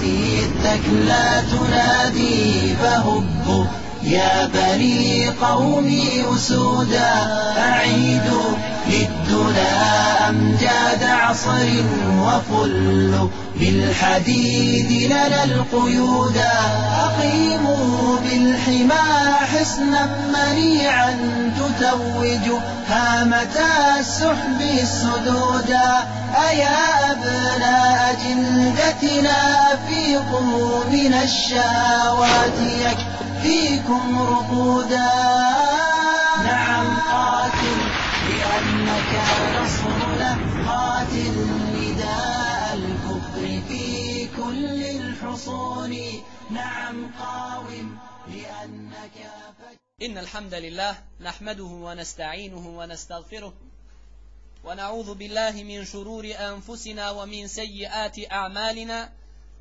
تأتي الثكلى تنادي فهبوا يا بني قومي أسودا أعيدوا للدنا أمجاد عصر وفلوا بالحديد لنا القيودا أقيموا بالحمى حصنا منيعا تتوج هامة السحب السدودا أيا أبناء جلدتنا أفيقوا من الشهوات. يكفيكم رقودا. نعم. قاتل لأنك نصرنا قاتل نداء الكفر في كل الحصون. نعم قاوم لأنك إن الحمد لله نحمده ونستعينه ونستغفره ونعوذ بالله من شرور أنفسنا ومن سيئات أعمالنا.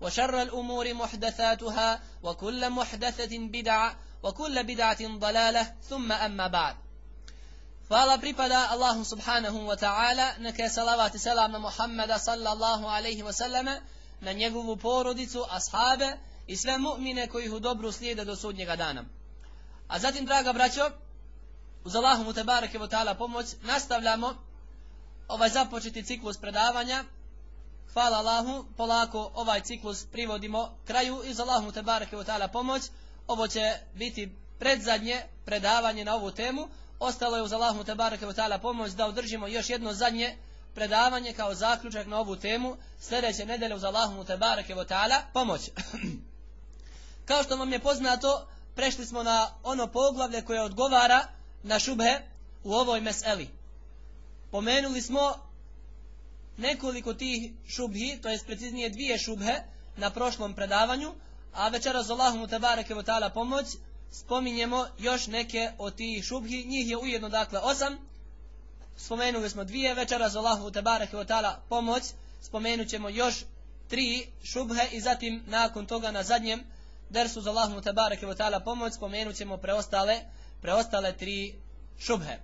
وشر الأمور محدثاتها وكل محدثة بدعة وكل بدعة ضلالة ثم أما بعد Hvala pripada Allahu subhanahu wa ta'ala, neka je salavat i selam na Muhammeda sallallahu alaihi wa sallame, na njegovu porodicu, ashabe i sve mu'mine koji ih u dobru slijede do sudnjega dana. A zatim, draga braćo, uz Allahu mu tebareke wa ta'ala pomoć, nastavljamo ovaj započeti ciklus predavanja. Hvala Allahu, polako ovaj ciklus privodimo kraju i uz Allahu mu tebareke wa ta'ala pomoć. Ovo će biti predzadnje predavanje na ovu temu, ostalo je uz Allahu tebareke ve taala pomoć da održimo još jedno zadnje predavanje kao zaključak na ovu temu sljedeće nedelje uz Allahu tebareke ve taala pomoć. kao što vam je poznato, prešli smo na ono poglavlje koje odgovara na šubhe u ovoj meseli. Pomenuli smo nekoliko tih šubhi, to jest preciznije dvije šubhe na prošlom predavanju, a večeras Allahu tebareke ve taala pomoć spominjemo još neke od tih šubhi, njih je ujedno dakle osam, spomenuli smo dvije. Večera za Allahu tebareke wa ta'ala pomoć, spomenut ćemo još tri šubhe i zatim nakon toga na zadnjem dersu za Allahu tebareke wa ta'ala pomoć spomenut ćemo preostale, preostale tri šubhe.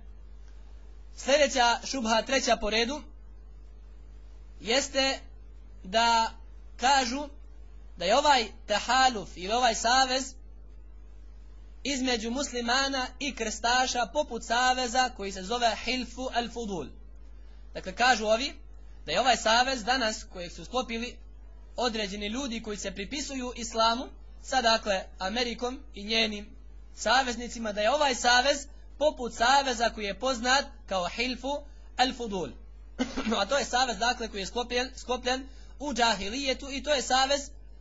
Sljedeća šubha, treća po redu, jeste da kažu da je ovaj tahaluf ili ovaj savez između muslimana i krstaša poput saveza koji se zove Hilfu al-Fudul. Dakle, kažu ovi da je ovaj savez danas kojeg su sklopili određeni ljudi koji se pripisuju islamu sa dakle Amerikom i njenim saveznicima da je ovaj savez poput saveza koji je poznat kao Hilfu al-Fudul. A to je savez dakle koji je sklopljen, sklopljen u džahilijetu i to je savez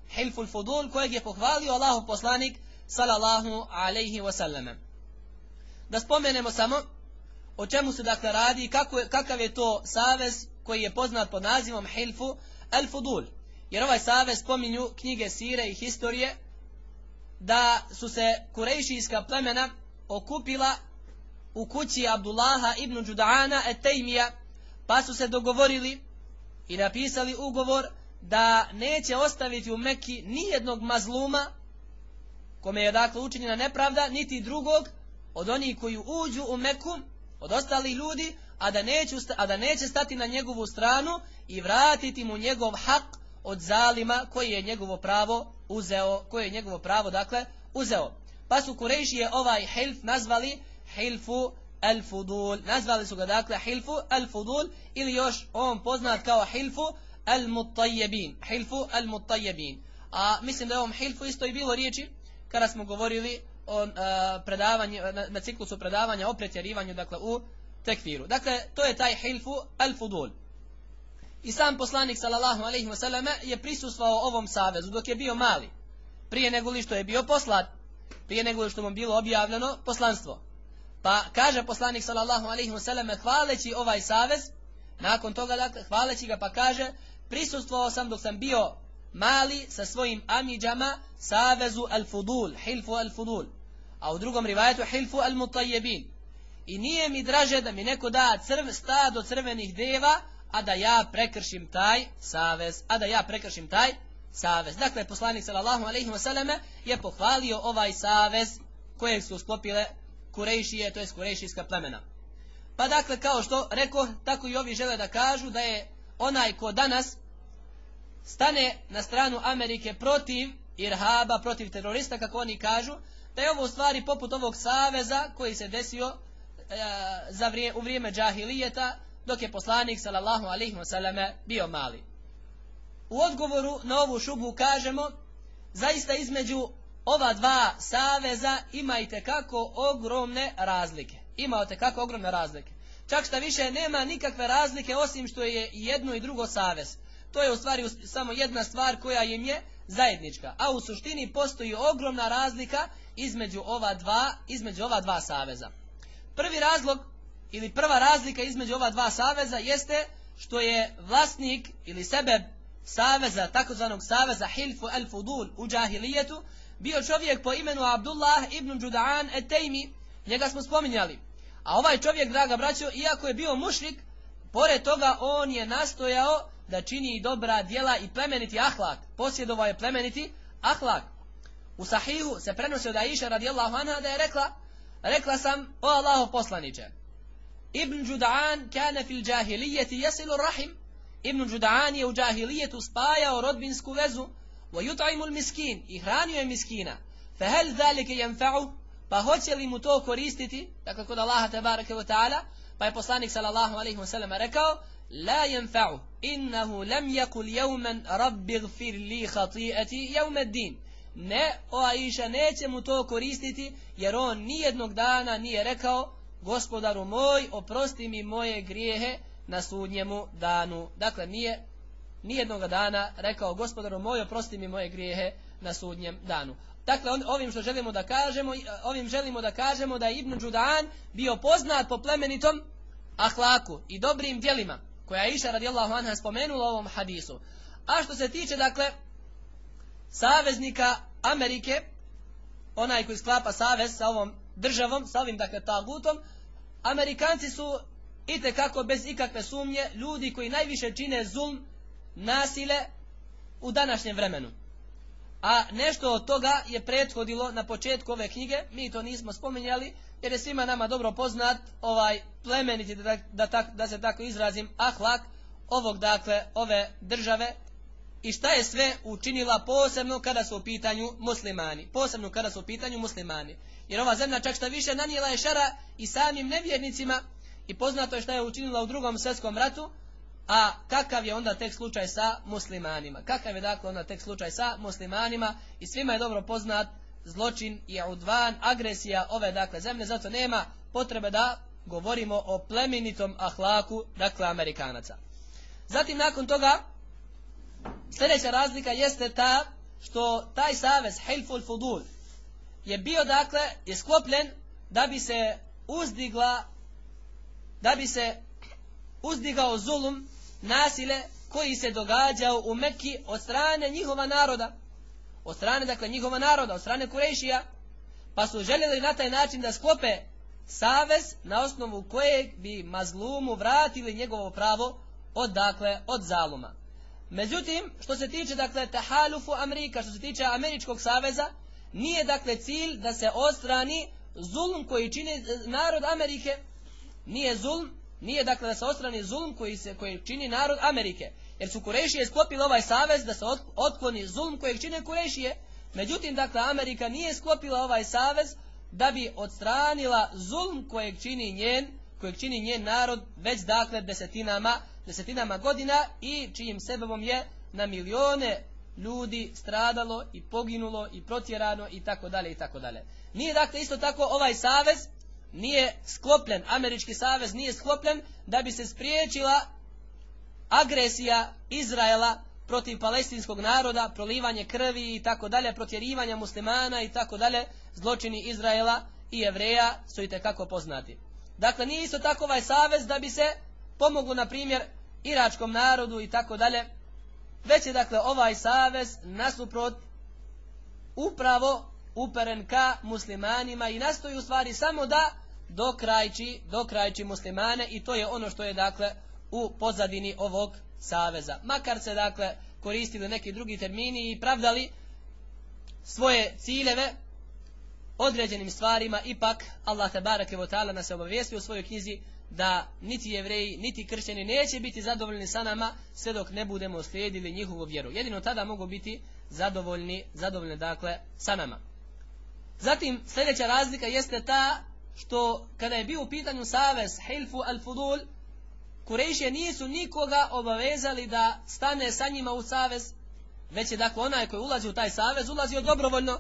Hilfu al-Fudul kojeg je pohvalio Allahu poslanik sallallahu alaihi wasallam. Da spomenemo samo o čemu se dakle radi, kako, kakav je to savez koji je poznat pod nazivom Hilfu al-Fudul. Jer ovaj savez spominju knjige sire i historije da su se kurejšijska plemena okupila u kući Abdullaha ibn Đudana et pa su se dogovorili i napisali ugovor da neće ostaviti u Mekki nijednog mazluma kome je dakle učinjena nepravda, niti drugog od onih koji uđu u Meku, od ostalih ljudi, a da, neću, a da neće stati na njegovu stranu i vratiti mu njegov hak od zalima koji je njegovo pravo uzeo, koje je njegovo pravo dakle uzeo. Pa su Kurejšije ovaj hilf nazvali hilfu al-fudul. Nazvali su ga dakle hilfu al-fudul ili još on poznat kao hilfu al-muttajebin. Hilfu al-muttajebin. A mislim da je ovom hilfu isto i bilo riječi kada smo govorili o predavanju, na, na ciklusu predavanja o pretjerivanju dakle u tekfiru. Dakle, to je taj hilfu al-fudul. I sam poslanik sallallahu alejhi ve je prisustvovao ovom savezu dok je bio mali. Prije nego li što je bio poslat, prije nego li što mu bilo objavljeno poslanstvo. Pa kaže poslanik sallallahu alejhi ve hvaleći ovaj savez, nakon toga dakle hvaleći ga pa kaže prisustvovao sam dok sam bio mali sa svojim amidžama savezu al-fudul, hilfu al-fudul. A u drugom rivajetu hilfu al-mutajjebin. I nije mi draže da mi neko da crv, stado crvenih deva, a da ja prekršim taj savez, a da ja prekršim taj savez. Dakle, poslanik sallallahu alejhi ve je pohvalio ovaj savez kojeg su sklopile Kurejšije, to je Kurejšijska plemena. Pa dakle, kao što reko, tako i ovi žele da kažu da je onaj ko danas stane na stranu Amerike protiv irhaba, protiv terorista, kako oni kažu, da je ovo u stvari poput ovog saveza koji se desio e, za u vrijeme džahilijeta, dok je poslanik sallallahu alaihi wasallam bio mali. U odgovoru na ovu šubu kažemo, zaista između ova dva saveza imajte kako ogromne razlike. Imate kako ogromne razlike. Čak što više nema nikakve razlike osim što je jedno i drugo savez. To je u stvari samo jedna stvar koja im je zajednička. A u suštini postoji ogromna razlika između ova dva, između ova dva saveza. Prvi razlog ili prva razlika između ova dva saveza jeste što je vlasnik ili sebe saveza, takozvanog saveza Hilfu el Fudul u džahilijetu, bio čovjek po imenu Abdullah ibn Đuda'an et Tejmi, njega smo spominjali. A ovaj čovjek, draga braćo, iako je bio mušrik, pored toga on je nastojao da čini dobra djela i plemeniti ahlak. Posjedovao je plemeniti ahlak. U sahihu se prenosi od Aisha radijallahu anha da je rekla, rekla sam, o Allaho poslaniće, Ibn Đuda'an kane fil džahilijeti jesilu rahim, Ibn Đuda'an je u džahilijetu spajao rodbinsku vezu, wa yut'imul miskin i hranio je miskina. Hal zalika yanfa'u? Pa hoće li mu to koristiti? Dakle kod Allaha tebareke ve taala, pa je poslanik sallallahu alejhi ve sellem rekao: "La yanfa'u innahu lam yaqul yawman rabbi ighfir li khati'ati yawm ad-din." Ne, o Aisha neće mu to koristiti, jer on nijednog dana nije rekao, gospodaru moj, oprosti mi moje grijehe na sudnjemu danu. Dakle, nije nijednog dana rekao gospodaru moj oprosti mi moje grijehe na sudnjem danu. Dakle, ovim što želimo da kažemo, ovim želimo da kažemo da je Ibn Đudan bio poznat po plemenitom ahlaku i dobrim djelima, koja je Iša radijallahu anha spomenula u ovom hadisu. A što se tiče, dakle, saveznika Amerike, onaj koji sklapa savez sa ovom državom, sa ovim, dakle, tagutom, Amerikanci su i kako bez ikakve sumnje ljudi koji najviše čine zulm nasile u današnjem vremenu. A nešto od toga je prethodilo na početku ove knjige, mi to nismo spominjali, jer je svima nama dobro poznat ovaj plemeniti, da, da, da se tako izrazim, ahlak ovog, dakle, ove države i šta je sve učinila posebno kada su u pitanju muslimani. Posebno kada su u pitanju muslimani. Jer ova zemlja čak šta više nanijela je šara i samim nevjernicima i poznato je šta je učinila u drugom svjetskom ratu, a kakav je onda tek slučaj sa muslimanima? Kakav je dakle onda tek slučaj sa muslimanima? I svima je dobro poznat zločin i udvan, agresija ove dakle zemlje, zato nema potrebe da govorimo o plemenitom ahlaku, dakle Amerikanaca. Zatim nakon toga, sljedeća razlika jeste ta što taj savez Hilful Fudul je bio dakle, je sklopljen da bi se uzdigla da bi se uzdigao zulum nasile koji se događao u Mekki od strane njihova naroda. Od strane, dakle, njihova naroda, od strane Kurešija. Pa su željeli na taj način da sklope savez na osnovu kojeg bi mazlumu vratili njegovo pravo od, dakle, od zaluma. Međutim, što se tiče, dakle, tahalufu Amerika, što se tiče američkog saveza, nije, dakle, cilj da se odstrani zulum koji čini narod Amerike. Nije zulm nije dakle da se ostrani zulm koji, se, koji čini narod Amerike. Jer su Kurešije sklopili ovaj savez da se otkloni zulm kojeg čine Kurešije. Međutim, dakle, Amerika nije sklopila ovaj savez da bi odstranila zulm kojeg čini njen, kojeg čini njen narod već dakle desetinama, desetinama godina i čijim sebebom je na milijone ljudi stradalo i poginulo i protjerano i tako dalje i tako dalje. Nije dakle isto tako ovaj savez nije sklopljen, američki savez nije sklopljen da bi se spriječila agresija Izraela protiv palestinskog naroda, prolivanje krvi i tako dalje, protjerivanja muslimana i tako dalje, zločini Izraela i Jevreja su i kako poznati. Dakle, nije isto tako ovaj savez da bi se pomoglo, na primjer, iračkom narodu i tako dalje, već je dakle ovaj savez nasuprot upravo uperen ka muslimanima i nastoji u stvari samo da dokrajči, dokrajči muslimane i to je ono što je dakle u pozadini ovog saveza. Makar se dakle koristili neki drugi termini i pravdali svoje ciljeve određenim stvarima, ipak Allah te barake ta'ala nas je obavijestio u svojoj knjizi da niti jevreji, niti kršćani neće biti zadovoljni sa nama sve dok ne budemo slijedili njihovu vjeru. Jedino tada mogu biti zadovoljni, zadovoljni dakle sa nama. Zatim sljedeća razlika jeste ta što kada je bio u pitanju savez Hilfu al-Fudul, Kurejšije nisu nikoga obavezali da stane sa njima u savez, već je dakle onaj koji ulazi u taj savez, ulazio dobrovoljno.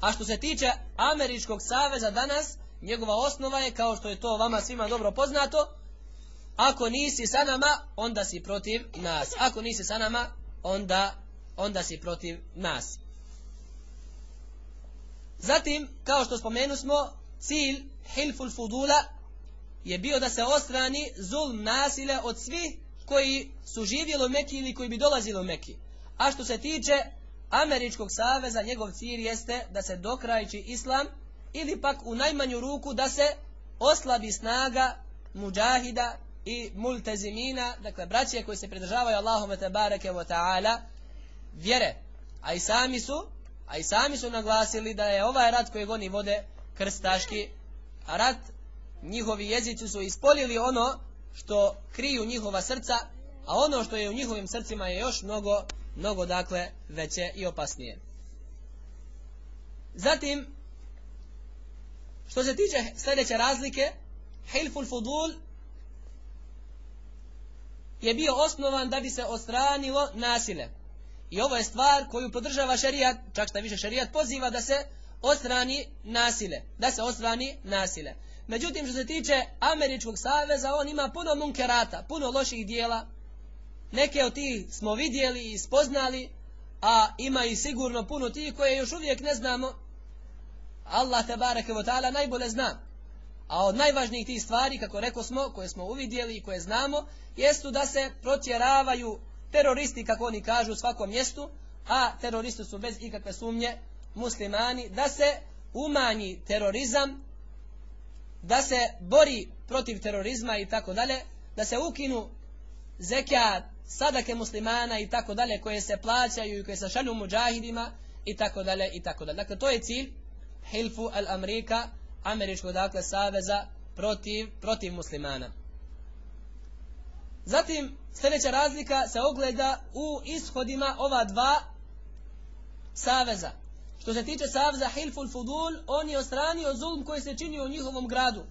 A što se tiče američkog saveza danas, njegova osnova je, kao što je to vama svima dobro poznato, ako nisi sa nama, onda si protiv nas. Ako nisi sa nama, onda, onda si protiv nas. Zatim, kao što spomenu smo, cilj Hilful Fudula je bio da se ostrani zulm nasile od svih koji su živjeli u Meki ili koji bi dolazili u Meki. A što se tiče Američkog saveza, njegov cilj jeste da se dokrajči islam ili pak u najmanju ruku da se oslabi snaga muđahida i multezimina, dakle braće koji se pridržavaju Allahum te bareke wa ta'ala vjere. A i sami su a i sami su naglasili da je ovaj rat koji oni vode krstaški rat njihovi jezici su ispolili ono što kriju njihova srca, a ono što je u njihovim srcima je još mnogo, mnogo dakle veće i opasnije. Zatim, što se tiče sljedeće razlike, Hilful Fudul je bio osnovan da bi se ostranilo nasile. I ovo je stvar koju podržava šerijat, čak šta više šerijat poziva da se ostrani nasile, da se ostrani nasile. Međutim, što se tiče Američkog saveza, on ima puno munkerata, puno loših dijela. Neke od tih smo vidjeli i spoznali, a ima i sigurno puno tih koje još uvijek ne znamo. Allah te bareke ta'ala najbolje zna. A od najvažnijih tih stvari, kako rekao smo, koje smo uvidjeli i koje znamo, jesu da se protjeravaju teroristi, kako oni kažu, u svakom mjestu, a teroristi su bez ikakve sumnje muslimani, da se umanji terorizam da se bori protiv terorizma i tako dalje, da se ukinu zekijat, sadake muslimana i tako dalje koje se plaćaju i koje se šalju muđahidima i tako dalje i tako dalje. Dakle, to je cilj Hilfu al-Amerika, američkog dakle saveza protiv, protiv muslimana. Zatim, sljedeća razlika se ogleda u ishodima ova dva saveza. Što se tiče Savza Hilful Fudul, on je ostranio zulm koji se činio u njihovom gradu.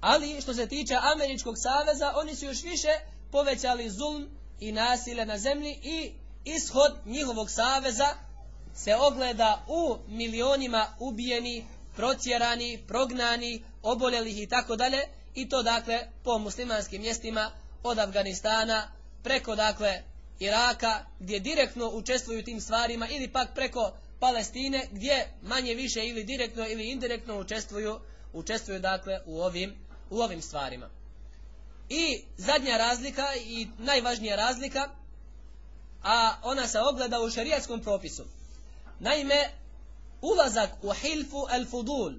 Ali što se tiče Američkog saveza, oni su još više povećali zulm i nasile na zemlji i ishod njihovog saveza se ogleda u milionima ubijeni, protjerani, prognani, oboljelih i tako dalje i to dakle po muslimanskim mjestima od Afganistana preko dakle Iraka gdje direktno učestvuju tim stvarima ili pak preko Palestine gdje manje više ili direktno ili indirektno učestvuju, učestvuju dakle u ovim, u ovim stvarima. I zadnja razlika i najvažnija razlika, a ona se ogleda u šarijatskom propisu. Naime, ulazak u hilfu al fudul,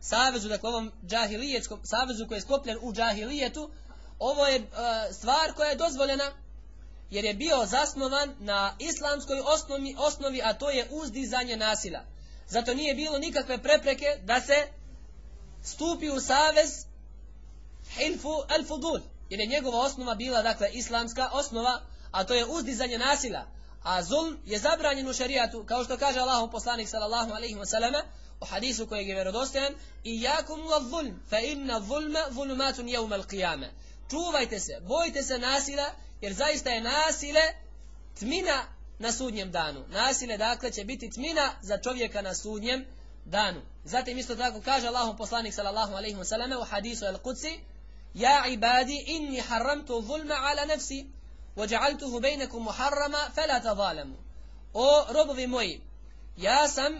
savezu, dakle ovom džahilijetskom, savezu koji je sklopljen u džahilijetu, ovo je e, stvar koja je dozvoljena jer je bio zasnovan na islamskoj osnovi, osnovi a to je uzdizanje nasila. Zato nije bilo nikakve prepreke da se stupi u savez hilfu al fudul jer je njegova osnova bila dakle islamska osnova a to je uzdizanje nasila a zulm je zabranjen u šarijatu kao što kaže Allahu poslanik sallallahu alejhi ve selleme u hadisu kojeg je vjerodostojan i jakum wa zulm fa inna zulma zulumatun yawm al čuvajte se bojte se nasila jer zaista je nasile tmina na sudnjem danu. Nasilje dakle će biti tmina za čovjeka na sudnjem danu. Zatim isto tako kaže Allahom poslanik sallallahu alaihi wa sallam u hadisu al-Qudsi Ja ibadi inni haramtu zulma ala nafsi وجعلته بينكم محرما فلا تظالموا O robovi moji, ja sam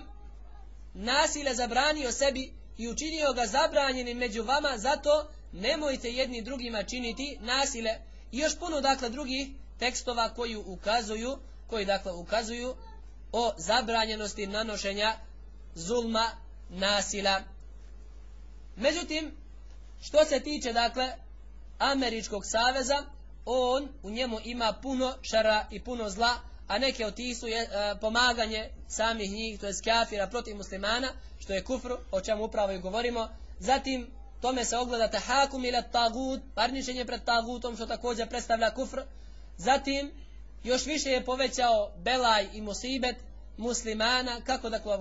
nasile zabranio sebi i učinio ga zabranjenim među vama, zato nemojte jedni drugima činiti nasile. I još puno dakle drugih tekstova koji ukazuju, koji dakle ukazuju o zabranjenosti nanošenja zulma, nasila. Međutim, što se tiče dakle Američkog saveza, on u njemu ima puno šara i puno zla, a neke od tih su je, e, pomaganje samih njih, to je kafira protiv muslimana, što je kufr, o čemu upravo i govorimo. Zatim, tome se ogleda tahakum ili tagut, parničenje pred tagutom, što također predstavlja kufr. Zatim, još više je povećao belaj i musibet muslimana, kako dakle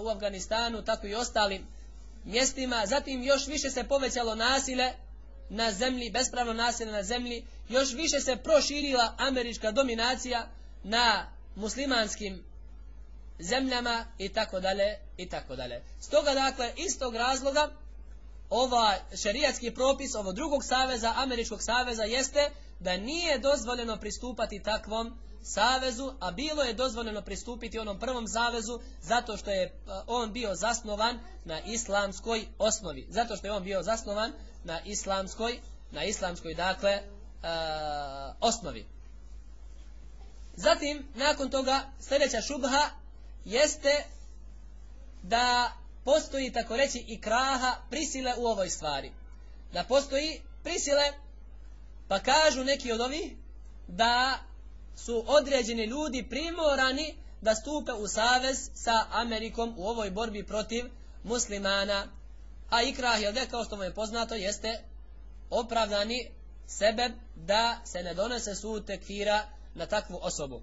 u Afganistanu, tako i ostalim mjestima. Zatim, još više se povećalo nasile na zemlji, bespravno nasilje na zemlji, još više se proširila američka dominacija na muslimanskim zemljama i tako dalje i tako dalje. Stoga dakle iz tog razloga ova šerijatski propis ovog drugog saveza, američkog saveza jeste da nije dozvoljeno pristupati takvom savezu, a bilo je dozvoljeno pristupiti onom prvom savezu zato što je e, on bio zasnovan na islamskoj osnovi. Zato što je on bio zasnovan na islamskoj, na islamskoj dakle e, osnovi. Zatim, nakon toga, sljedeća šubha jeste da postoji, tako reći, i kraha prisile u ovoj stvari. Da postoji prisile, pa kažu neki od ovih, da su određeni ljudi primorani da stupe u savez sa Amerikom u ovoj borbi protiv muslimana. A ikrah, jel kao što mu je poznato, jeste opravdani sebe da se ne donese sud tekfira na takvu osobu.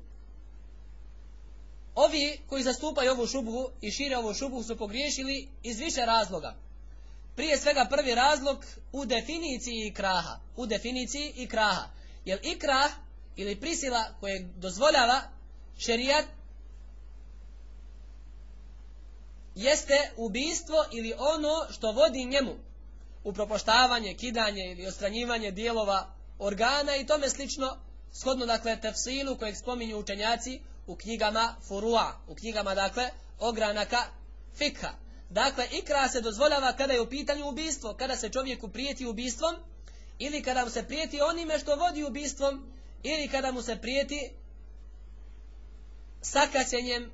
Ovi koji zastupaju ovu šubu i šire ovu šubu su pogriješili iz više razloga. Prije svega prvi razlog u definiciji ikraha. U definiciji ikraha. Jer ikrah ili prisila koje dozvoljava šerijat jeste ubijstvo ili ono što vodi njemu upropoštavanje, kidanje ili ostranjivanje dijelova organa i tome slično shodno dakle tefsilu kojeg spominju učenjaci u knjigama furua, u knjigama dakle ogranaka fikha. Dakle, ikra se dozvoljava kada je u pitanju ubistvo, kada se čovjeku prijeti ubistvom ili kada mu se prijeti onime što vodi ubistvom ili kada mu se prijeti sakaćenjem,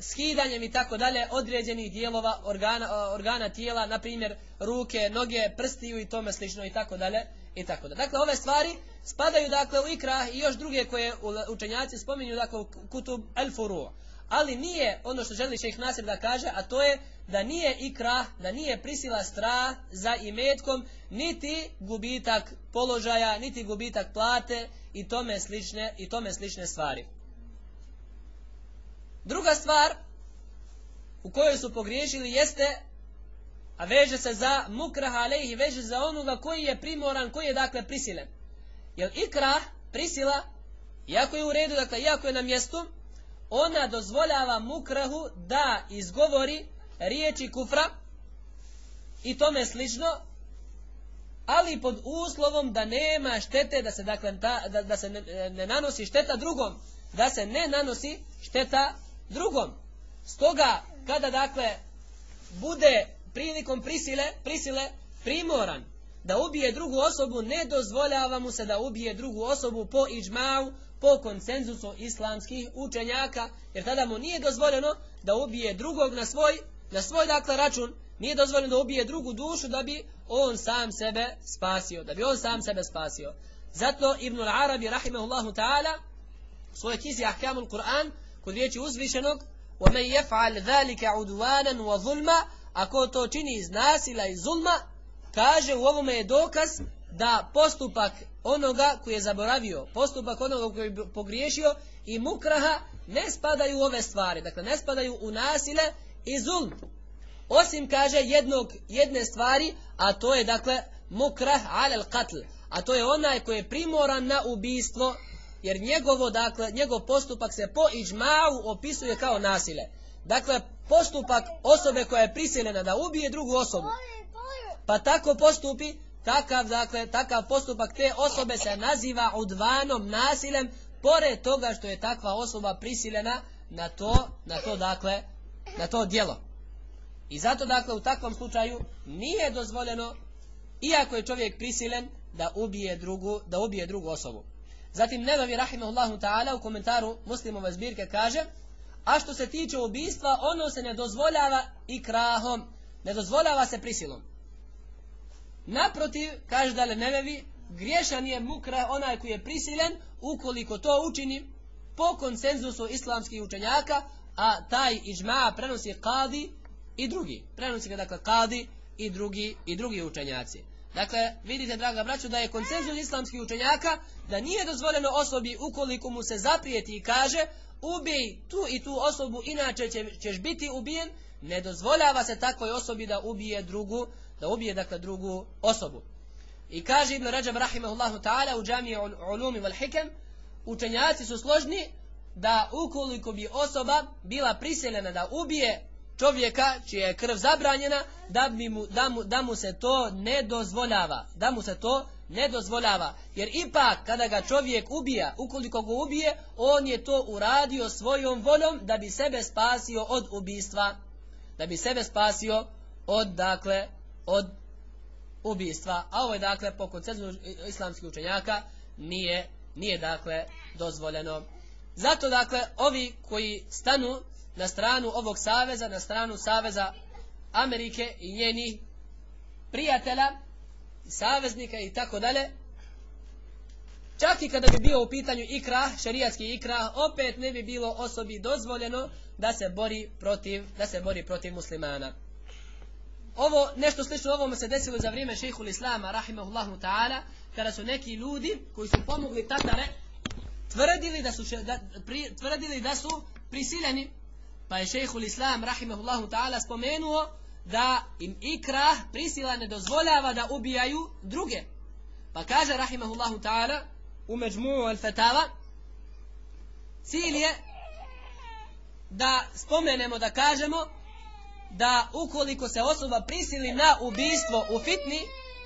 skidanjem i tako dalje određenih dijelova organa, organa tijela, na primjer ruke, noge, prstiju i tome slično i tako dalje i tako dalje. Dakle, ove stvari spadaju dakle u ikrah i još druge koje učenjaci spominju dakle u kutub el furu. Ali nije ono što želi šejh Nasir da kaže, a to je da nije ikrah, da nije prisila strah za imetkom, niti gubitak položaja, niti gubitak plate i tome slične, i tome slične stvari. Druga stvar u kojoj su pogriješili jeste a veže se za mukraha alejhi, veže za onoga koji je primoran, koji je dakle prisilen. Jer ikra, prisila, iako je u redu, dakle, iako je na mjestu, ona dozvoljava mukrahu da izgovori riječi kufra i tome slično, ali pod uslovom da nema štete, da se, dakle, da, da se ne, ne nanosi šteta drugom, da se ne nanosi šteta drugom. Stoga, kada dakle, bude prilikom prisile, prisile primoran da ubije drugu osobu, ne dozvoljava mu se da ubije drugu osobu po iđmau, po konsenzusu islamskih učenjaka, jer tada mu nije dozvoljeno da ubije drugog na svoj, na svoj dakle račun, nije dozvoljeno da ubije drugu dušu da bi on sam sebe spasio, da bi on sam sebe spasio. Zato Ibn al-Arabi rahimahullahu ta'ala u svojoj knjizi Ahkamul Kur'an kod riječi uzvišenog وَمَنْ يَفْعَلْ ذَلِكَ عُدْوَانًا وَظُلْمًا ako to čini iz nasila i zulma, kaže u ovome je dokaz da postupak onoga koji je zaboravio, postupak onoga koji je pogriješio i mukraha ne spadaju u ove stvari. Dakle, ne spadaju u nasile i zulm. Osim, kaže, jednog, jedne stvari, a to je, dakle, mukrah alel qatl. A to je onaj koji je primoran na ubijstvo jer njegovo, dakle, njegov postupak se po iđmau opisuje kao nasile. Dakle, postupak osobe koja je prisiljena da ubije drugu osobu, pa tako postupi, takav, dakle, takav postupak te osobe se naziva udvanom nasilem, pored toga što je takva osoba prisiljena na to, na to, dakle, na to djelo. I zato, dakle, u takvom slučaju nije dozvoljeno, iako je čovjek prisilen, da ubije drugu, da ubije drugu osobu. Zatim Nevavi rahimahullahu ta'ala u komentaru muslimove zbirke kaže a što se tiče ubijstva ono se ne dozvoljava i krahom. Ne dozvoljava se prisilom. Naprotiv kaže da Nevevi griješan je mukra onaj koji je prisilen ukoliko to učini po konsenzusu islamskih učenjaka a taj ižma prenosi kadi i drugi. Prenosi ga dakle kadi i drugi i drugi učenjaci. Dakle, vidite, draga braću, da je konsenzus islamskih učenjaka da nije dozvoljeno osobi ukoliko mu se zaprijeti i kaže ubij tu i tu osobu, inače ćeš biti ubijen, ne dozvoljava se takvoj osobi da ubije drugu, da ubije dakle drugu osobu. I kaže Ibn Rajab rahimahullahu ta'ala u džamiji ulumi wal hikem, učenjaci su složni da ukoliko bi osoba bila prisiljena da ubije čovjeka čija je krv zabranjena da, bi mu, da, mu, da mu se to ne dozvoljava da mu se to ne dozvoljava. Jer ipak kada ga čovjek ubija ukoliko ga ubije on je to uradio svojom voljom da bi sebe spasio od ubistva. Da bi sebe spasio od dakle od ubistva. A ovo je dakle po koncezu islamskih učenjaka nije, nije dakle dozvoljeno. Zato dakle ovi koji stanu na stranu ovog saveza, na stranu saveza Amerike i njenih prijatelja, saveznika i tako dalje. Čak i kada bi bio u pitanju ikra, šerijatski ikra, opet ne bi bilo osobi dozvoljeno da se bori protiv, da se bori protiv muslimana. Ovo, nešto slično ovome se desilo za vrijeme šehhul Islama, rahimahullahu ta'ala, kada su neki ljudi koji su pomogli Tatare, tvrdili da su, da, pri, tvrdili da su prisiljeni Pa je šejhul Islam, rahimahullahu ta'ala, spomenuo da im ikrah prisila ne dozvoljava da ubijaju druge. Pa kaže, rahimahullahu ta'ala, u međmu'u al-fatava, cilj je da spomenemo, da kažemo, da ukoliko se osoba prisili na ubijstvo u fitni,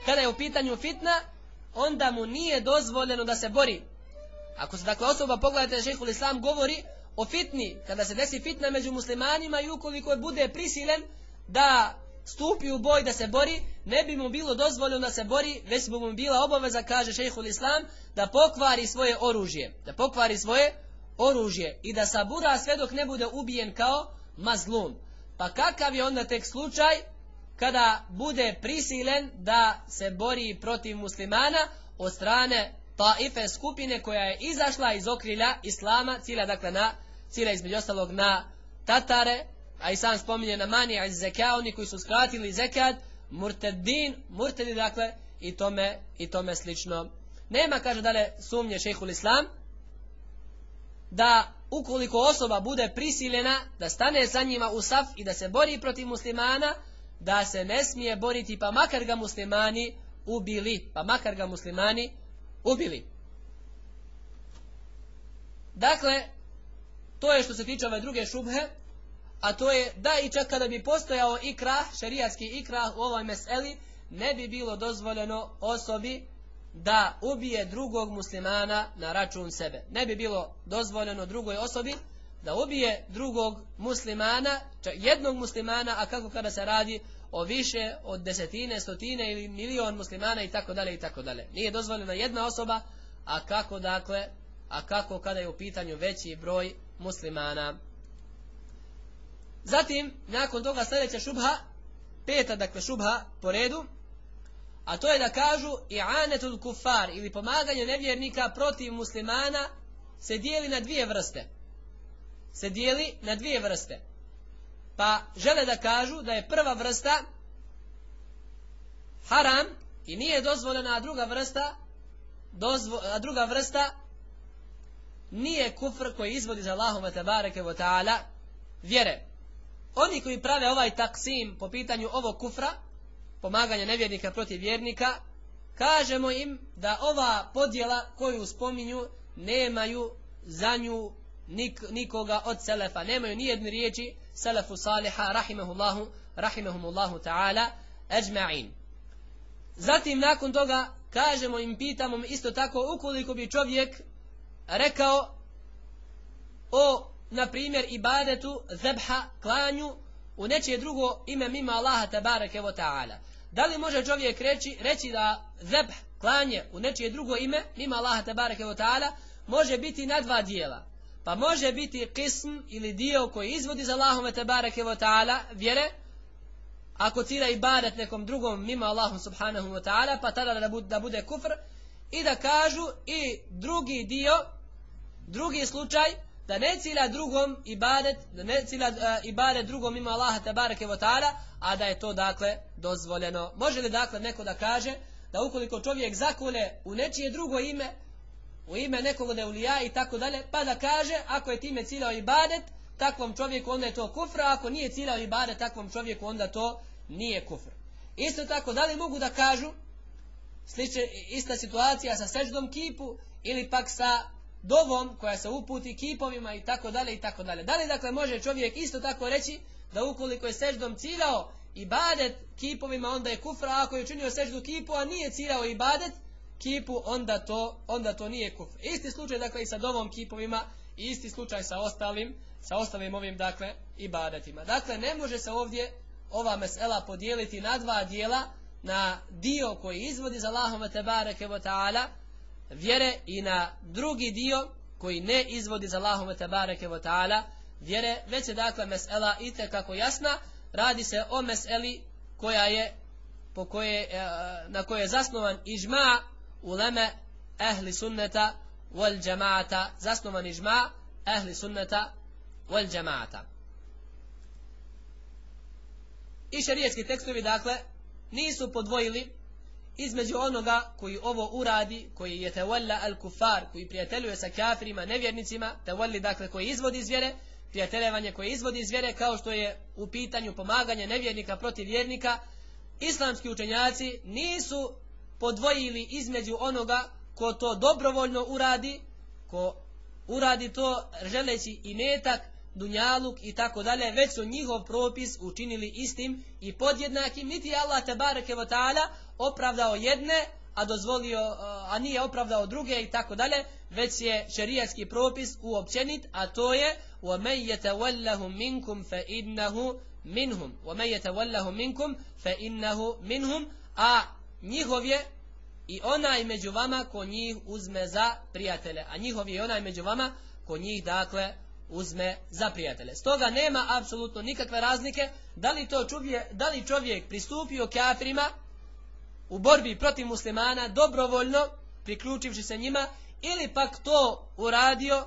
kada je u pitanju fitna, onda mu nije dozvoljeno da se bori. Ako se dakle osoba, pogledajte, šehhul Islam govori o fitni, kada se desi fitna među muslimanima i ukoliko bude prisilen da stupi u boj da se bori, ne bi mu bilo dozvoljeno da se bori, već bi mu bila obaveza, kaže šejhul islam, da pokvari svoje oružje. Da pokvari svoje oružje i da sabura sve dok ne bude ubijen kao mazlum. Pa kakav je onda tek slučaj kada bude prisilen da se bori protiv muslimana od strane taife skupine koja je izašla iz okrilja islama, cilja dakle na, cilja između ostalog na tatare, a i sam spominje na mani, iz zeka, oni koji su skratili zekat, murtedin, murtedi dakle, i tome, i tome slično. Nema, kaže dale, sumnje šehhul islam, da ukoliko osoba bude prisiljena da stane sa njima u saf i da se bori protiv muslimana, da se ne smije boriti pa makar ga muslimani ubili, pa makar ga muslimani ubili. Dakle, to je što se tiče ove druge šubhe, a to je da i čak kada bi postojao ikra, šarijatski ikra u ovoj meseli, ne bi bilo dozvoljeno osobi da ubije drugog muslimana na račun sebe. Ne bi bilo dozvoljeno drugoj osobi da ubije drugog muslimana, jednog muslimana, a kako kada se radi o više od desetine, stotine ili milion muslimana i tako dalje i tako dalje. Nije dozvoljena jedna osoba, a kako dakle, a kako kada je u pitanju veći broj muslimana. Zatim, nakon toga sljedeća šubha, peta dakle šubha po redu, a to je da kažu i'anetul kufar ili pomaganje nevjernika protiv muslimana se dijeli na dvije vrste. Se dijeli na dvije vrste. Pa žele da kažu da je prva vrsta haram i nije dozvoljena, a druga vrsta dozvo, a druga vrsta nije kufr koji izvodi za Allahuma tabareke wa ta'ala vjere. Oni koji prave ovaj taksim po pitanju ovog kufra, pomaganja nevjernika protiv vjernika, kažemo im da ova podjela koju spominju nemaju za nju nikoga od selefa. Nemaju ni jedne riječi selefu saliha rahimahullahu, rahimahumullahu ta'ala ajma'in. Zatim nakon toga kažemo im, pitamo isto tako ukoliko bi čovjek rekao o, na primjer, ibadetu, zebha, klanju u nečije drugo ime mima Allaha tabareke wa ta'ala. Da li može čovjek reći, reći da zebh, klanje u nečije drugo ime mima Allaha tabareke wa ta'ala može biti na dva dijela. Pa može biti kism ili dio koji izvodi za Allahom tabareke wa ta'ala vjere, ako cilja ibadet nekom drugom mimo Allahom subhanahu wa ta'ala, pa tada da bude, da bude kufr, i da kažu i drugi dio, drugi slučaj, da ne cilja drugom ibadet, da ne cilja uh, ibadet drugom mimo Allaha tabareke wa ta'ala, a da je to dakle dozvoljeno. Može li dakle neko da kaže da ukoliko čovjek zakule u nečije drugo ime, u ime nekog neulija i tako dalje, pa da kaže ako je time ciljao ibadet, takvom čovjeku onda je to kufr, a ako nije ciljao ibadet takvom čovjeku onda to nije kufr. Isto tako, da li mogu da kažu sliče ista situacija sa seždom kipu ili pak sa dovom koja se uputi kipovima i tako dalje i tako dalje. Da li dakle može čovjek isto tako reći da ukoliko je seždom ciljao ibadet kipovima onda je kufra, a ako je učinio seždu kipu a nije ciljao ibadet kipu onda to, onda to nije kufr. Isti slučaj dakle i sa dovom kipovima i isti slučaj sa ostalim sa ostalim ovim dakle ibadetima. Dakle ne može se ovdje ova mesela podijeliti na dva dijela na dio koji izvodi za Allahom te bareke taala vjere i na drugi dio koji ne izvodi za Allahom te bareke ve taala. Vjere već je dakle mesela i kako jasna. Radi se o meseli koja je po koje, e, na koje je zasnovan ižma uleme ehli sunneta wal džemaata zasnovan ižma ehli sunneta wal džemaata i šerijetski tekstovi dakle nisu podvojili između onoga koji ovo uradi, koji je tewalla al kufar, koji prijateljuje sa kafirima, nevjernicima, tewalli dakle koji izvodi iz vjere, prijateljevanje koje izvodi iz vjere, kao što je u pitanju pomaganje nevjernika protiv vjernika, islamski učenjaci nisu podvojili između onoga ko to dobrovoljno uradi, ko uradi to želeći imetak dunjaluk i tako dalje, već su njihov propis učinili istim i podjednakim, niti Allah tabareke wa ta'ala opravdao jedne, a dozvolio, a nije opravdao druge i tako dalje, već je šerijatski propis uopćenit, a to je وَمَنْ يَتَوَلَّهُمْ مِنْكُمْ فَإِنَّهُ مِنْهُمْ وَمَنْ يَتَوَلَّهُمْ مِنْكُمْ فَإِنَّهُ مِنْهُمْ a njihov je i onaj među vama ko njih uzme za prijatelje, a njihov je onaj među vama ko njih dakle uzme za prijatelje. Stoga nema apsolutno nikakve razlike da li to čovjek, da li čovjek pristupio kafirima u borbi protiv muslimana dobrovoljno priključivši se njima ili pak to uradio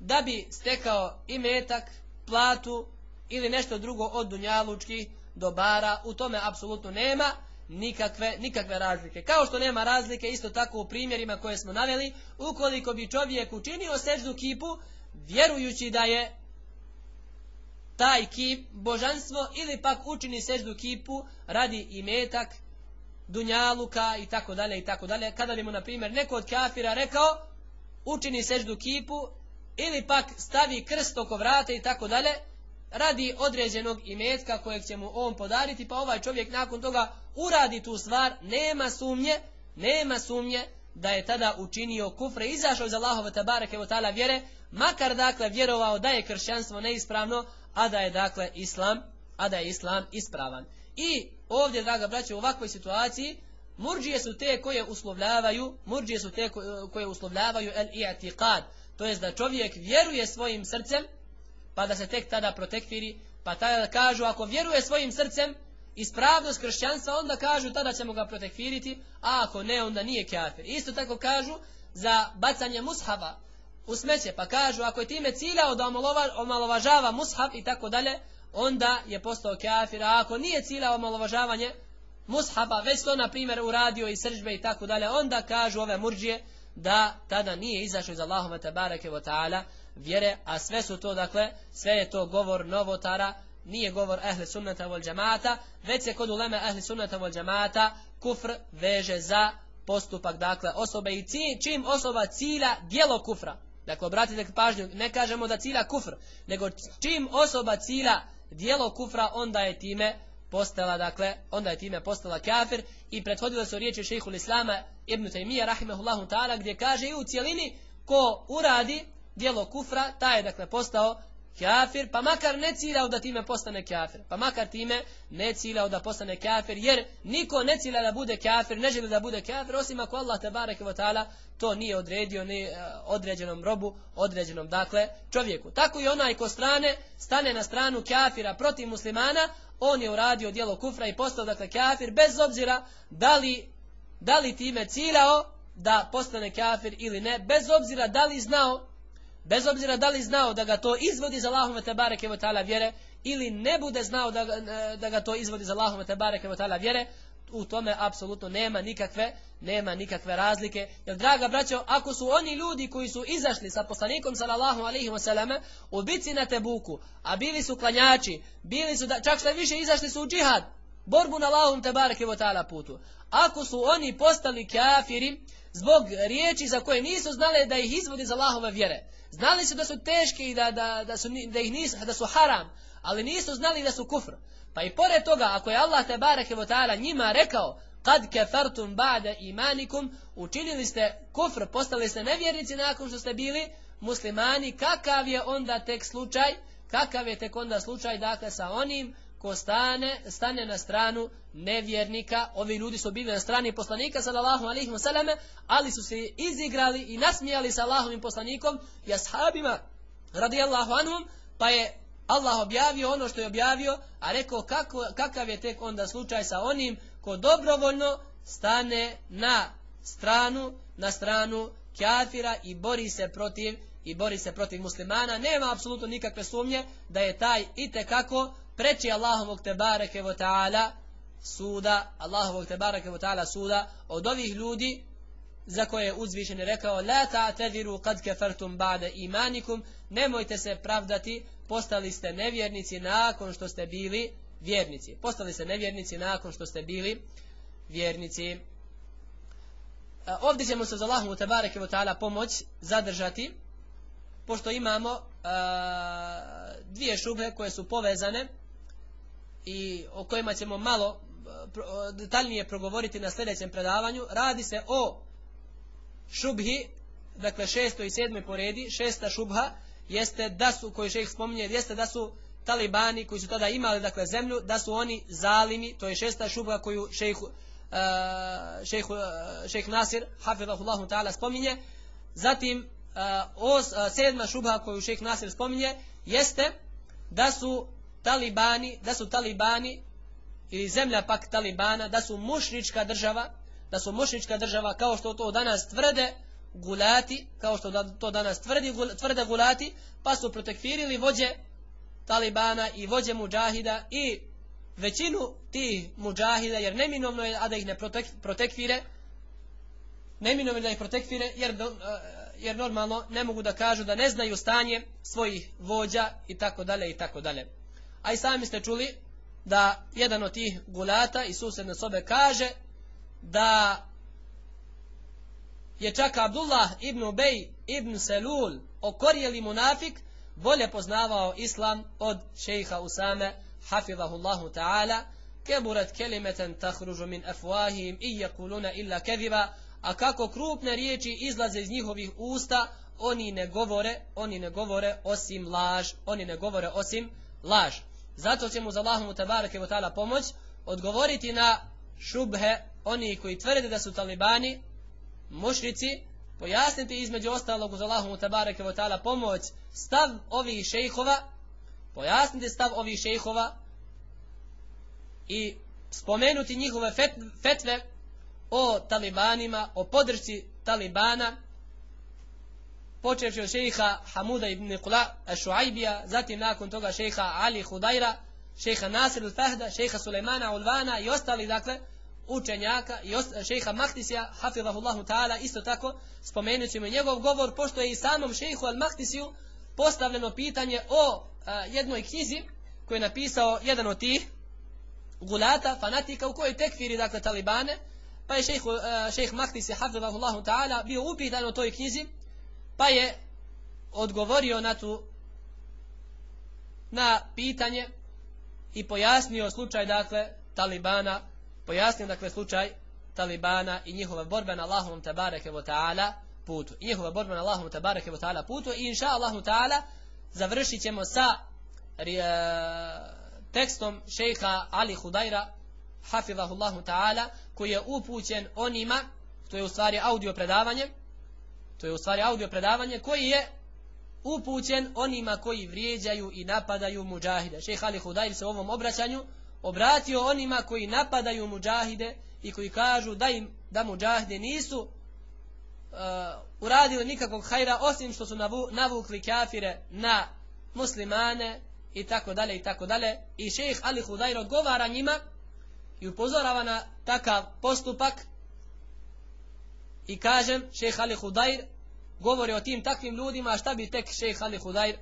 da bi stekao imetak, platu ili nešto drugo od dunjalučkih dobara, u tome apsolutno nema nikakve, nikakve razlike. Kao što nema razlike isto tako u primjerima koje smo naveli, ukoliko bi čovjek učinio seždu kipu, vjerujući da je taj kip božanstvo ili pak učini seždu kipu radi imetak dunjaluka i tako dalje i tako dalje kada bi mu na primjer neko od kafira rekao učini seždu kipu ili pak stavi krst oko vrata i tako dalje radi određenog imetka kojeg će mu on podariti pa ovaj čovjek nakon toga uradi tu stvar nema sumnje nema sumnje da je tada učinio kufre izašao iz Allahove tabareke wa ta'ala vjere makar dakle vjerovao da je kršćanstvo neispravno, a da je dakle islam, a da je islam ispravan. I ovdje, draga braće, u ovakvoj situaciji, murđije su te koje uslovljavaju, murđije su te koje uslovljavaju el i'tiqad, to jest da čovjek vjeruje svojim srcem, pa da se tek tada protekfiri, pa tada kažu ako vjeruje svojim srcem, ispravnost kršćanstva, onda kažu tada ćemo ga protekfiriti, a ako ne, onda nije kafir. Isto tako kažu za bacanje mushava, u smeće, pa kažu ako je time ciljao da omalovažava mushaf i tako dalje, onda je postao kafir, a ako nije ciljao omalovažavanje mushafa, već to na primjer uradio i sržbe i tako dalje, onda kažu ove murđije da tada nije izašao iz Allahuma tabareke wa ta'ala vjere, a sve su to dakle, sve je to govor novotara, nije govor ehli sunnata vol džamata, već se kod uleme ehli sunnata vol džamata kufr veže za postupak dakle osobe i čim osoba cilja djelo kufra. Dakle, obratite pažnju, ne kažemo da cilja kufr, nego čim osoba cilja djelo kufra, onda je time postala, dakle, onda je time postala kafir i prethodile su riječi šehhul Islama Ibn Taymiyyah rahimahullahu ta'ala gdje kaže i u cijelini ko uradi djelo kufra, taj je dakle postao kafir, pa makar ne ciljao da time postane kafir, pa makar time ne ciljao da postane kafir, jer niko ne cilja da bude kafir, ne želi da bude kafir, osim ako Allah te bareke to nije odredio ni e, određenom robu, određenom dakle čovjeku. Tako i onaj ko strane stane na stranu kafira protiv muslimana, on je uradio djelo kufra i postao dakle kafir bez obzira da li, da li time ciljao da postane kafir ili ne, bez obzira da li znao bez obzira da li znao da ga to izvodi za Allahom te bareke vjere ili ne bude znao da, da ga to izvodi za Allahom te bareke vjere, u tome apsolutno nema nikakve nema nikakve razlike. Jer draga braćo, ako su oni ljudi koji su izašli sa poslanikom sallallahu alejhi ve u bici na Tebuku, a bili su klanjači, bili su da, čak što više izašli su u džihad, borbu na Allahom te bareke putu. Ako su oni postali kafiri zbog riječi za koje nisu znali da ih izvodi za Allahove vjere, Znali su da su teški i da, da, da, su, da, ih nisu, da su haram, ali nisu znali da su kufr. Pa i pored toga, ako je Allah te bareke ta'ala njima rekao kad kefertum ba'da imanikum, učinili ste kufr, postali ste nevjernici nakon što ste bili muslimani, kakav je onda tek slučaj, kakav je tek onda slučaj dakle sa onim ko stane, stane na stranu nevjernika, ovi ljudi su bili na strani poslanika sallallahu alaihi wasallam, ali su se izigrali i nasmijali sa Allahovim poslanikom i ashabima radijallahu anhum, pa je Allah objavio ono što je objavio, a rekao kako, kakav je tek onda slučaj sa onim ko dobrovoljno stane na stranu, na stranu kafira i bori se protiv i bori se protiv muslimana, nema apsolutno nikakve sumnje da je taj itekako preći Allahovog te bareke vo ta'ala suda, Allahovog te bareke vo ta'ala suda od ovih ljudi za koje je uzvišeni rekao La ta'tadiru kad kefertum ba'de imanikum nemojte se pravdati postali ste nevjernici nakon što ste bili vjernici. Postali ste nevjernici nakon što ste bili vjernici. E, ovdje ćemo se za Allahom te bareke vo ta'ala pomoć zadržati pošto imamo e, dvije šube koje su povezane i o kojima ćemo malo e, detaljnije progovoriti na sljedećem predavanju. Radi se o šubhi, dakle šestoj i sedmoj poredi, šesta šubha jeste da su, koju šejh spominje, jeste da su talibani koji su tada imali dakle zemlju, da su oni zalimi, to je šesta šubha koju šejh uh, šejh, uh, šejh Nasir, hafidahullahu ta'ala, spominje. Zatim, os, sedma šubha koju šejh Nasir spominje, jeste da su talibani, da su talibani ili zemlja pak talibana, da su mušrička država, da su mušrička država kao što to danas tvrde gulati, kao što to danas tvrdi, tvrde gulati, pa su protekfirili vođe talibana i vođe muđahida i većinu tih muđahida, jer neminovno je a da ih ne protek, protekfire, neminovno je da ih protekfire, jer, jer normalno ne mogu da kažu da ne znaju stanje svojih vođa i tako dalje i tako dalje. A i sami ste čuli da jedan od tih gulata i susjedne sobe kaže da je čak Abdullah ibn Ubej ibn Selul okorjeli munafik bolje poznavao islam od šejha Usame hafidahullahu ta'ala keburat kelimeten tahružu min afuahim i jekuluna illa keziva a kako krupne riječi izlaze iz njihovih usta oni ne govore oni ne govore osim laž oni ne govore osim laž zato ćemo za Allahom tabarake wa ta'ala pomoć odgovoriti na šubhe oni koji tvrde da su talibani mušrici pojasniti između ostalog uz Allahom tabarake wa ta'ala pomoć stav ovih šejhova pojasniti stav ovih šejhova i spomenuti njihove fetve o talibanima, o podršci talibana počevši od šeha Hamuda ibn Qula Šuajbija, zatim nakon toga šeha Ali Hudajra, šeha Nasir al-Fahda, šeha Sulejmana Ulvana i ostali, dakle, učenjaka i šeha Mahtisija, hafidahullahu ta'ala, isto tako, spomenut ćemo njegov govor, pošto je i samom šehu al-Mahtisiju postavljeno pitanje o jednoj knjizi koju je napisao jedan od tih gulata, fanatika, u kojoj tekfiri, dakle, talibane, pa je šejh, šejh Mahdisi hafidahullahu ta'ala bio upitan o toj knjizi, pa je odgovorio na tu na pitanje i pojasnio slučaj dakle Talibana, pojasnio dakle slučaj Talibana i njihova borba na Allahovom tabareke wa ta'ala putu. I njihova borba na Allahovom tabareke wa ta'ala putu i inša Allahu ta'ala završit ćemo sa tekstom šejha Ali Hudajra hafizahullahu ta'ala koji je upućen onima to je u stvari audio predavanje to je u stvari audio predavanje koji je upućen onima koji vrijeđaju i napadaju muđahide. Šejh Ali Hudajr se u ovom obraćanju obratio onima koji napadaju muđahide i koji kažu da im da muđahide nisu uh, uradili nikakvog hajra osim što su navukli kafire na muslimane i tako dalje i tako dalje i šejh Ali Hudajr odgovara njima i upozorava na takav postupak i kažem šejh Ali Hudajr govori o tim takvim ljudima šta bi tek šejh Ali Hudajr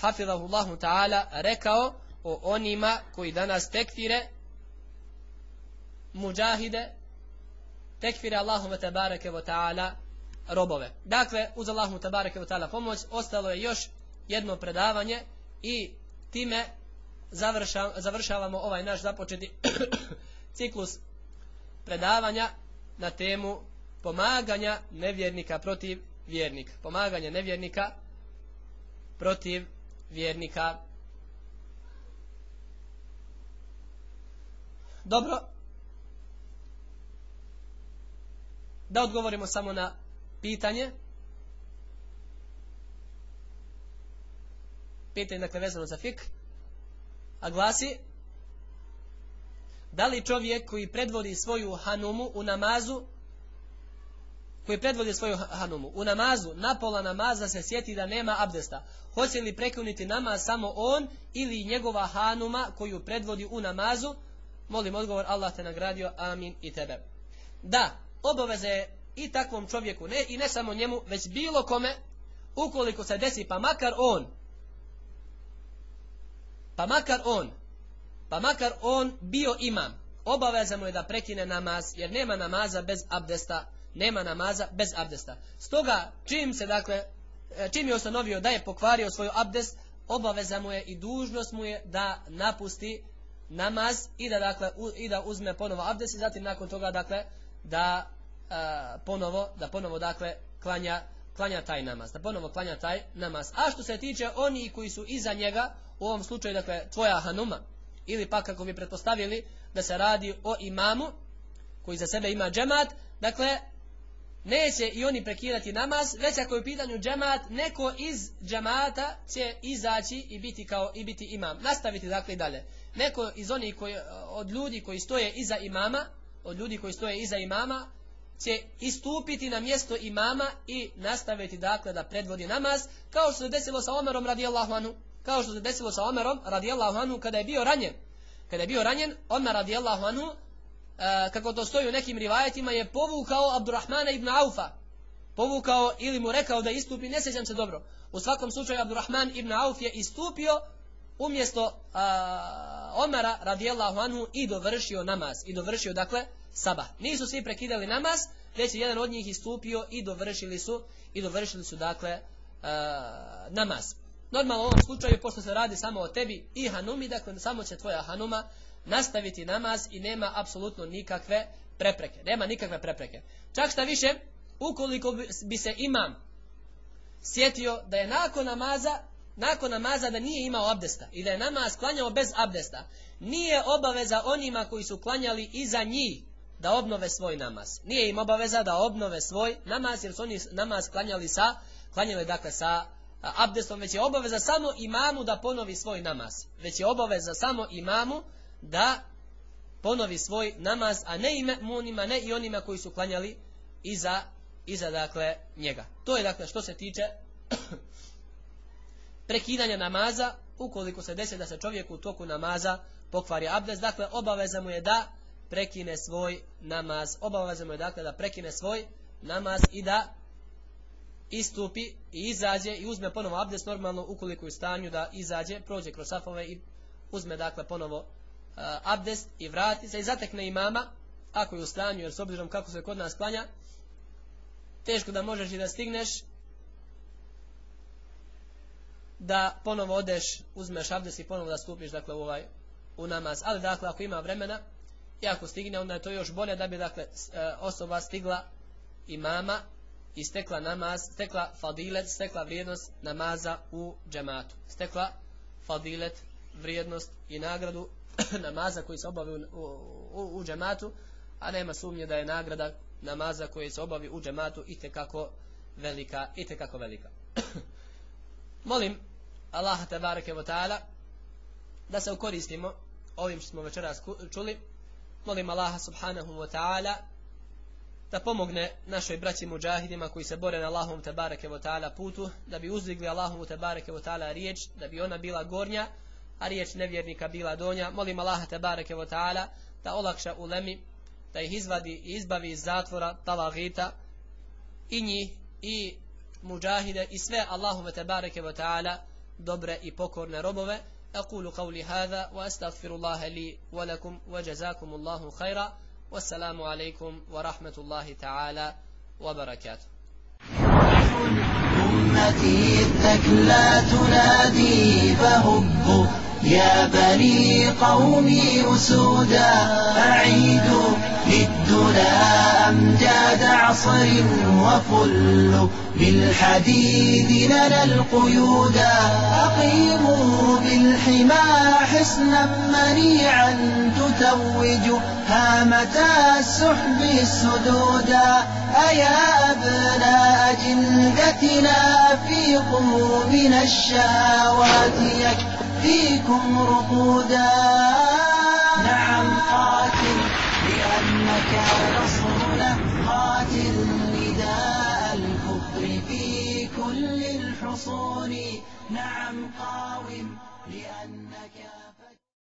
hafidahullahu ta'ala rekao o onima koji danas tekfire muđahide tekfire Allahu tabareke wa ta'ala robove. Dakle, uz Allahu tabareke wa ta'ala pomoć ostalo je još jedno predavanje i time završavamo ovaj naš započeti ciklus predavanja na temu pomaganja nevjernika protiv vjernika. Pomaganje nevjernika protiv vjernika. Dobro. Da odgovorimo samo na pitanje. Pitanje dakle vezano za fik. A glasi da li čovjek koji predvodi svoju hanumu u namazu koji predvodi svoju hanumu u namazu, na pola namaza se sjeti da nema abdesta. Hoće li prekuniti namaz samo on ili njegova hanuma koju predvodi u namazu? Molim odgovor, Allah te nagradio, amin i tebe. Da, obaveza je i takvom čovjeku, ne i ne samo njemu, već bilo kome, ukoliko se desi, pa makar on, pa makar on, pa makar on bio imam, obaveza mu je da prekine namaz, jer nema namaza bez abdesta, nema namaza bez abdesta. Stoga, čim se dakle, e, čim je ustanovio da je pokvario svoj abdest, obaveza mu je i dužnost mu je da napusti namaz i da dakle i da uzme ponovo abdest i zatim nakon toga dakle da uh, ponovo da ponovo dakle klanja klanja taj namaz, da ponovo klanja taj namaz. A što se tiče oni koji su iza njega, u ovom slučaju dakle tvoja hanuma ili pa kako bi pretpostavili da se radi o imamu koji za sebe ima džemat, dakle neće i oni prekidati namaz, već ako je u pitanju džemat, neko iz džemata će izaći i biti kao i biti imam. Nastaviti dakle i dalje. Neko iz onih koji, od ljudi koji stoje iza imama, od ljudi koji stoje iza imama, će istupiti na mjesto imama i nastaviti dakle da predvodi namaz, kao što se desilo sa Omerom radijallahu anhu, kao što se desilo sa Omerom radijallahu anhu kada je bio ranjen. Kada je bio ranjen, Omer radijallahu anhu kako to stoji u nekim rivajetima, je povukao Abdurrahmana ibn Aufa. Povukao ili mu rekao da istupi, ne sjećam se dobro. U svakom slučaju Abdurrahman ibn Auf je istupio umjesto a, Omara radijallahu anhu i dovršio namaz. I dovršio dakle sabah. Nisu svi prekidali namaz, već je jedan od njih istupio i dovršili su i dovršili su dakle a, namaz. Normalno u ovom slučaju, pošto se radi samo o tebi i Hanumi, dakle samo će tvoja Hanuma nastaviti namaz i nema apsolutno nikakve prepreke. Nema nikakve prepreke. Čak šta više, ukoliko bi se imam sjetio da je nakon namaza nakon namaza da nije imao abdesta i da je namaz klanjao bez abdesta, nije obaveza onima koji su klanjali iza njih da obnove svoj namaz. Nije im obaveza da obnove svoj namaz jer su oni namaz klanjali sa, klanjali dakle sa abdestom, već je obaveza samo imamu da ponovi svoj namaz. Već je obaveza samo imamu da ponovi svoj namaz, a ne imunima, ne i onima koji su klanjali iza, iza dakle njega. To je dakle što se tiče prekidanja namaza, ukoliko se desi da se čovjek u toku namaza pokvari abdest, dakle obaveza mu je da prekine svoj namaz. Obaveza mu je dakle da prekine svoj namaz i da istupi i izađe i uzme ponovo abdest normalno ukoliko je u stanju da izađe, prođe kroz safove i uzme dakle ponovo abdest i vrati se i zatekne imama, ako je u stanju, jer s obzirom kako se kod nas klanja, teško da možeš i da stigneš da ponovo odeš, uzmeš abdes i ponovo da stupiš dakle, u, ovaj, u namaz. Ali dakle, ako ima vremena i ako stigne, onda je to još bolje da bi dakle, e, osoba stigla imama i stekla namaz, stekla fadilet, stekla vrijednost namaza u džematu. Stekla fadilet, vrijednost i nagradu namaza koji se obavi u, u, u džematu, a nema sumnje da je nagrada namaza koji se obavi u džematu i kako velika, i kako velika. Molim Allaha tabareke wa ta'ala da se ukoristimo ovim što smo večeras čuli. Molim Allaha subhanahu wa ta'ala da pomogne našoj braći muđahidima koji se bore na Allahom tabareke wa ta'ala putu, da bi uzdigli Allahom tabareke wa ta'ala riječ, da bi ona bila gornja, a riječ nevjernika bila donja. Molim Allaha tabareke wa ta'ala da olakša ulemi, da ih izvadi i izbavi iz zatvora talagita i njih i muđahide i sve Allahove tabareke wa ta'ala dobre i pokorne robove. أقول قولي هذا وأستغفر الله لي ولكم وجزاكم الله خيرا والسلام عليكم ورحمة الله تعالى وبركاته أمتي الثكلى تنادي فهبوا يا بني قومي أسودا أعيدوا للدنا أمجاد عصر وفلوا بالحديد لنا القيودا. أقيموا بالحمى حصنا منيعا تتوج هامة السحب السدودا. أيا أبناء جلدتنا أفيقوا من الشهوات يكفيكم رقودا. نعم قاتل لأنك نصرنا